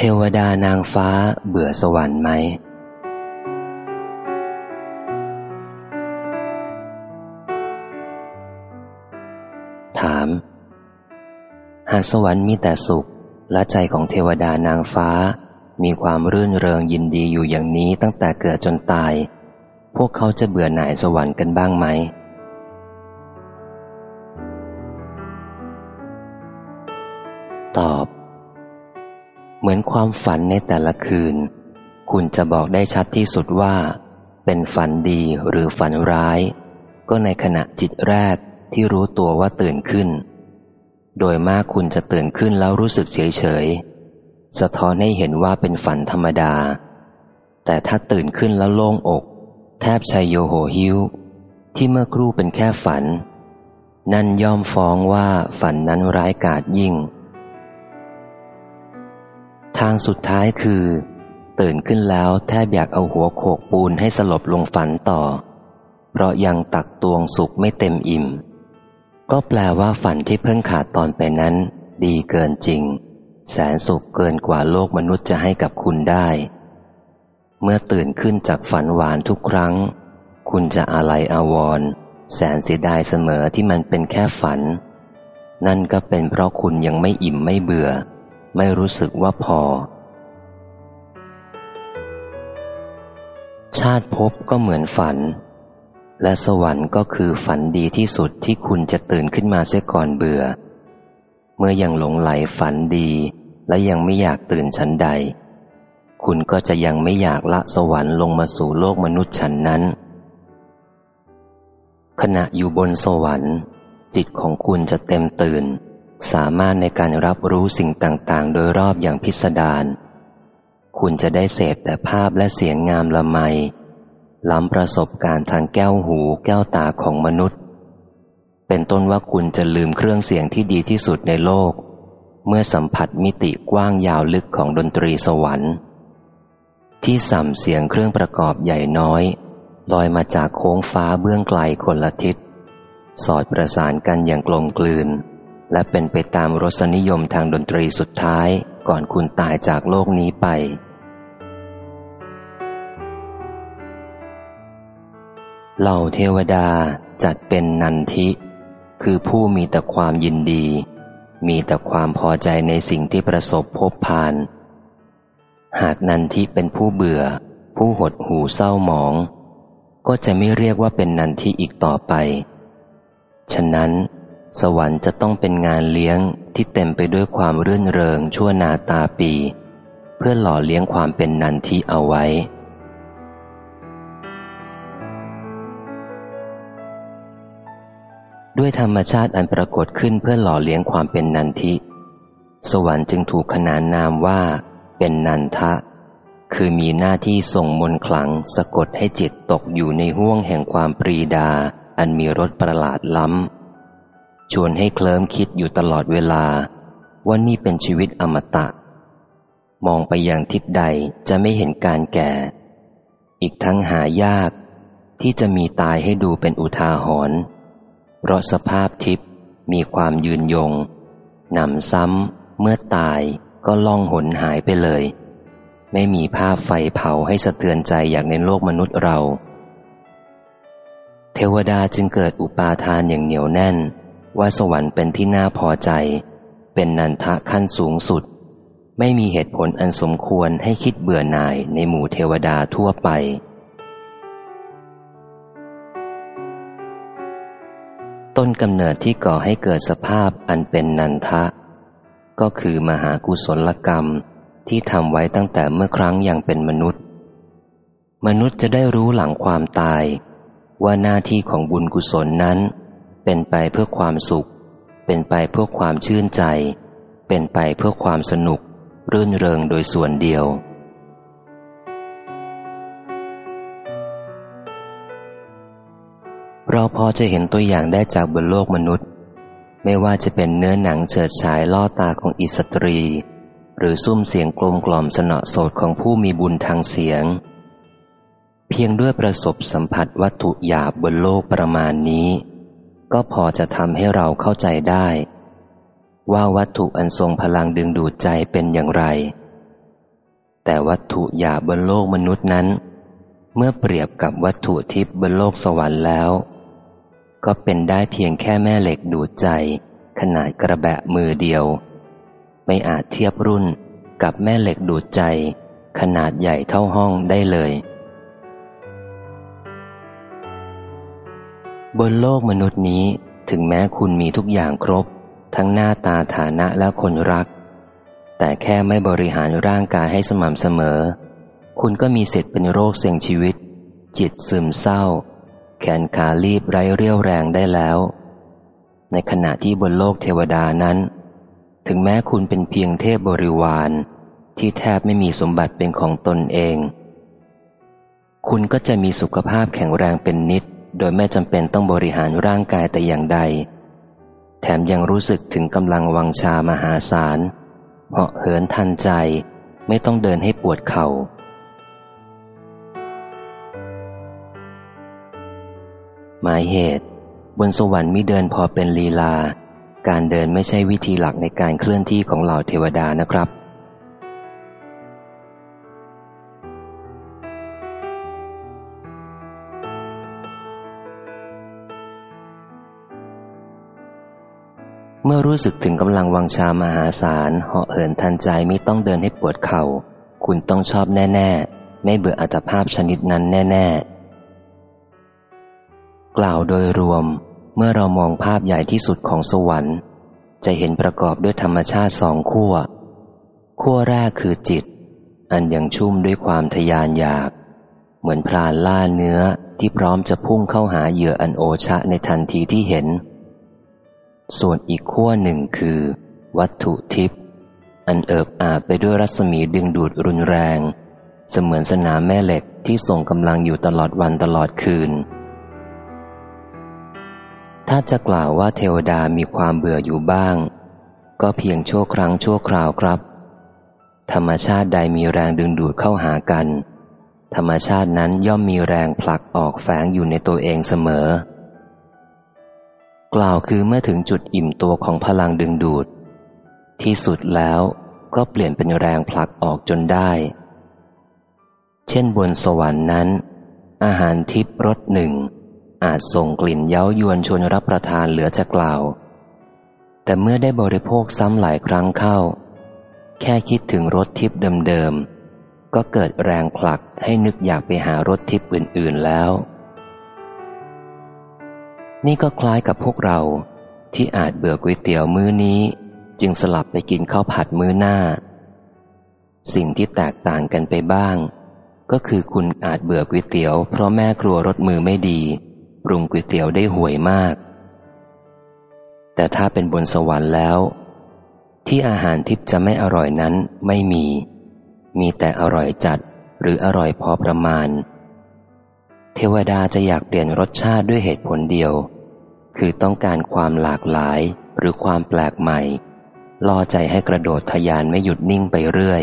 เทวดานางฟ้าเบื่อสวรรค์ไหม ถาม หากสวรรค์มีแต่สุข และใจของเทวดานางฟ้า มีความรื่นเริงยินดีอยู่อย่างนี้ตั้งแต่เกิดจนตาย พวกเขาจะเบื่อหน่ายสวรรค์กันบ้างไหม เหมือนความฝันในแต่ละคืน คุณจะบอกได้ชัดที่สุดว่า เป็นฝันดีหรือฝันร้าย ก็ในขณะจิตแรกที่รู้ตัวว่าตื่นขึ้น โดยมากคุณจะตื่นขึ้นแล้วรู้สึกเฉยเฉยสะท้อนให้เห็นว่าเป็นฝันธรรมดา แต่ถ้าตื่นขึ้นแล้วโล่งอก แทบชัยโยโหหิวที่เมื่อครู่เป็นแค่ฝัน นั่นย่อมฟ้องว่าฝันนั้นร้ายกาจยิ่ง ทางสุดท้ายคือ ตื่นขึ้นแล้วแทบอยากเอาหัวโขกปูนให้สลบลงฝันต่อ เพราะยังตักตวงสุขไม่เต็มอิ่ม ก็แปลว่าฝันที่เพิ่งขาดตอนไปนั้น ดีเกินจริง แสนสุขเกินกว่าโลกมนุษย์จะให้กับคุณได้ เมื่อตื่นขึ้นจากฝันหวานทุกครั้ง คุณจะอะไรอาวรณ์แสนเสียดายเสมอที่มันเป็นแค่ฝัน นั่นก็เป็นเพราะคุณยังไม่อิ่มไม่เบื่อ ไม่รู้สึกว่าพอ ชาติภพก็เหมือนฝัน และสวรรค์ก็คือฝันดีที่สุดที่คุณจะตื่นขึ้นมาเสียก่อนเบื่อ เมื่อยังหลงไหลฝันดี และยังไม่อยากตื่นชั้นใด คุณก็จะยังไม่อยากละสวรรค์ลงมาสู่โลกมนุษย์ชั้นนั้น ขณะอยู่บนสวรรค์ จิตของคุณจะเต็มตื่น สามารถในการรับรู้สิ่งต่างๆ โดยรอบอย่างพิสดาร คุณจะได้เสพแต่ภาพและเสียงงามละไม ล้ำประสบการณ์ทางแก้วหูแก้วตาของมนุษย์ เป็นต้นว่าคุณจะลืมเครื่องเสียงที่ดีที่สุดในโลก เมื่อสัมผัสมิติกว้างยาวลึกของดนตรีสวรรค์ ที่สัมเสียงเครื่องประกอบใหญ่น้อยลอยมาจากโค้งฟ้าเบื้องไกลคนละทิศ สอดประสานกันอย่างกลมกลืน และเป็นไปตามรสนิยมทางดนตรีสุดท้ายก่อนคุณตายจากโลกนี้ไป เหล่าเทวดาจัดเป็นนันทิ คือผู้มีแต่ความยินดี มีแต่ความพอใจในสิ่งที่ประสบพบผ่าน หากนันทิเป็นผู้เบื่อ ผู้หดหูเศร้าหมอง ก็จะไม่เรียกว่าเป็นนันทิอีกต่อไป ฉะนั้น สวรรค์จะต้องเป็นงานเลี้ยงที่เต็มไปด้วยความรื่นเริงชั่วนาตาปี เพื่อหล่อเลี้ยงความเป็นนันทิเอาไว้ ด้วยธรรมชาติอันปรากฏขึ้นเพื่อหล่อเลี้ยงความเป็นนันทิ สวรรค์จึงถูกขนานนามว่า เป็นนันทะ คือมีหน้าที่ส่งมนต์ขลังสะกดให้จิตตกอยู่ในห้วงแห่งความปรีดา อันมีรสประหลาดล้ำ ชวนให้เคลิ้มคิดอยู่ตลอดเวลา ว่านี่เป็นชีวิตอมตะ มองไปอย่างทิศใดจะไม่เห็นการแก่ อีกทั้งหายาก ที่จะมีตายให้ดูเป็นอุทาหรณ์เพราะสภาพทิพย์มีความยืนยงหนำซ้ำเมื่อตายก็ล่องหนหายไปเลย ไม่มีภาพไฟเผาให้สะเทือนใจอย่างในโลกมนุษย์เรา เทวดาจึงเกิดอุปาทานอย่างเหนียวแน่น ว่าสวรรค์เป็นที่น่าพอใจ เป็นนันทะขั้นสูงสุด ไม่มีเหตุผลอันสมควรให้คิดเบื่อหน่ายในหมู่เทวดาทั่วไป ต้นกำเนิดที่ก่อให้เกิดสภาพอันเป็นนันทะ ก็คือมหากุศลกรรมที่ทำไว้ตั้งแต่เมื่อครั้งยังเป็นมนุษย์ มนุษย์จะได้รู้หลังความตาย ว่าหน้าที่ของบุญกุศลนั้น เป็นไปเพื่อความสุข เป็นไปเพื่อความชื่นใจ เป็นไปเพื่อความสนุก รื่นเริงโดยส่วนเดียว เราพอจะเห็นตัวอย่างได้จากบนโลกมนุษย์ ไม่ว่าจะเป็นเนื้อหนังเฉิดฉายล่อตาของอิสตรี หรือซุ้มเสียงกลมกล่อมสนอโสดของผู้มีบุญทางเสียงเพียงด้วยประสบสัมผัสวัตถุหยาบบนโลกประมาณนี้ ก็พอจะทำให้เราเข้าใจได้ ว่าวัตถุอันทรงพลังดึงดูดใจเป็นอย่างไร แต่วัตถุหยาบบนโลกมนุษย์นั้น เมื่อเปรียบกับวัตถุทิพย์บนโลกสวรรค์แล้ว ก็เป็นได้เพียงแค่แม่เหล็กดูดใจ ขนาดกระแบะมือเดียว ไม่อาจเทียบรุ่นกับแม่เหล็กดูดใจ ขนาดใหญ่เท่าห้องได้เลย บนโลกมนุษย์นี้ถึงแม้คุณมีทุกอย่างครบ ทั้งหน้าตาฐานะและคนรัก แต่แค่ไม่บริหารร่างกายให้สม่ำเสมอ คุณก็มีสิทธิ์เป็นโรคเสี่ยงชีวิต จิตซึมเศร้า แขนขาลีบไร้เรี่ยวแรงได้แล้ว ในขณะที่บนโลกเทวดานั้น ถึงแม้คุณเป็นเพียงเทพบริวารที่แทบไม่มีสมบัติเป็นของตนเอง คุณก็จะมีสุขภาพแข็งแรงเป็นนิด โดยไม่จำเป็นต้องบริหารร่างกายแต่อย่างใด แถมยังรู้สึกถึงกำลังวังชามหาศาลเหาะเหินทันใจไม่ต้องเดินให้ปวดเขา่า หมายเหตุ บนสวรรค์มิเดินพอเป็นลีลา การเดินไม่ใช่วิธีหลักในการเคลื่อนที่ของเหล่าเทวดานะครับ เมื่อรู้สึกถึงกำลังวังชามหาศาลเหาะเหินทันใจไม่ต้องเดินให้ปวดเขา่า คุณต้องชอบแน่ๆ ไม่เบื่ออัตภาพชนิดนั้นแน่ ๆ กล่าวโดยรวม เมื่อเรามองภาพใหญ่ที่สุดของสวรรค์ จะเห็นประกอบด้วยธรรมชาติสองขั้วขั้วแรกคือจิต อันยังชุ่มด้วยความทยานอยาก เหมือนพรานล่าเนื้อที่พร้อมจะพุ่งเข้าหาเหยื่ออันโอชะในทันทีที่เห็น ส่วนอีกขั้วหนึ่งคือ วัตถุทิพย์อันเอิบอาบไปด้วยรัศมีดึงดูดรุนแรง เสมือนสนามแม่เหล็กที่ส่งกำลังอยู่ตลอดวันตลอดคืน ถ้าจะกล่าวว่าเทวดามีความเบื่ออยู่บ้าง ก็เพียงชั่วครั้งชั่วคราวครับ ธรรมชาติใดมีแรงดึงดูดเข้าหากัน ธรรมชาตินั้นย่อมมีแรงผลักออกแฝงอยู่ในตัวเองเสมอ กล่าวคือเมื่อถึงจุดอิ่มตัวของพลังดึงดูด ที่สุดแล้วก็เปลี่ยนเป็นแรงผลักออกจนได้ เช่นบนสวรรค์นั้น อาหารทิพรสหนึ่ง อาจส่งกลิ่นเย้ายวนชวนรับประทานเหลือจะกล่าว แต่เมื่อได้บริโภคซ้ำหลายครั้งเข้า แค่คิดถึงรสทิพเดิมๆก็เกิดแรงผลักให้นึกอยากไปหารสทิพอื่นๆแล้ว นี่ก็คล้ายกับพวกเราที่อาจเบื่อก๋วยเตี๋ยวมื้อนี้ จึงสลับไปกินข้าวผัดมื้อหน้า สิ่งที่แตกต่างกันไปบ้าง ก็คือคุณอาจเบื่อก๋วยเตี๋ยวเพราะแม่ครัวรสมือไม่ดีปรุงก๋วยเตี๋ยวได้ห่วยมาก แต่ถ้าเป็นบนสวรรค์แล้ว ที่อาหารทิพจะไม่อร่อยนั้นไม่มี มีแต่อร่อยจัดหรืออร่อยพอประมาณ เทวดาจะอยากเปลี่ยนรสชาติด้วยเหตุผลเดียว คือต้องการความหลากหลายหรือความแปลกใหม่ ล่อใจให้กระโดดทยานไม่หยุดนิ่งไปเรื่อย